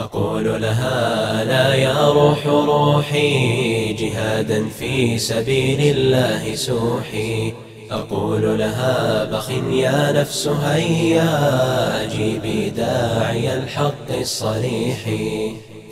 أقول لها لا يا روح روحي جهادا في سبيل الله سوحي. أقول لها بخ يا نفس هيا أجيبي داعي الحق الصريح.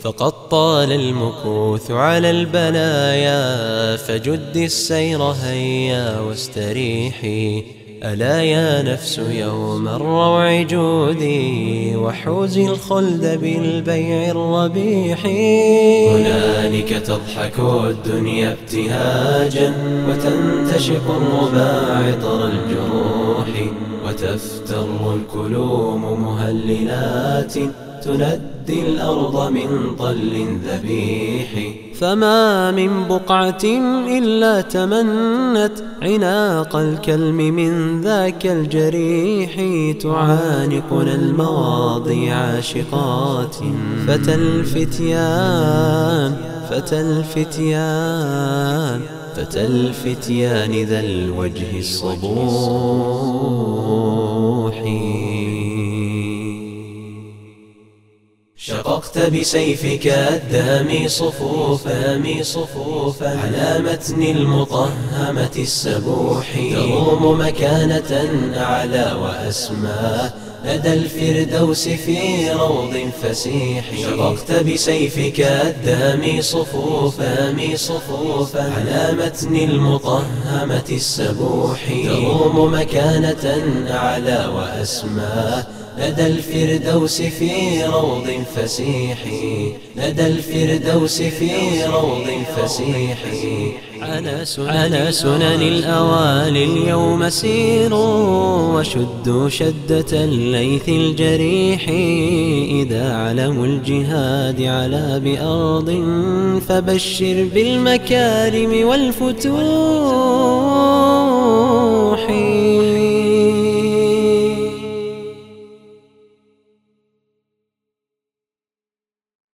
فقد طال المكوث على البلايا فجد السير هيا واستريحي. ألا يا نفس يوم الروع جودي وحوزي الخلد بالبيع الربيح. هنالك تضحك الدنيا ابتهاجا وتنتشق الربا عطر الجروح. وتفتر الكلوم مهللات تندي الأرض من طل ذبيح. فما من بقعة إلا تمنت عناق الكلم من ذاك الجريح. تعانقنا المواضي عاشقات. فتى الفتيان فتى الفتيان فتى الفتيان ذا الوجه الصبوح شققت بسيفك الدامي صفوفا صفوفا على متن المطهمة السبوح. تروم مكانة أعلى وأسمى. لدى الفردوس في روض فسيح. شققت بسيفك الدامي صفوفا صفوفا على متن المطهمة السبوح. تروم مكانة أعلى وأسمى. لدى الفردوس في روض فسيح. لدى الفردوس في روض فسيح. على سنن الأوالي اليوم سيروا وشدوا شدة الليث الجريح إذا علموا الجهاد على بأرض فبشر بالمكارم والفتوح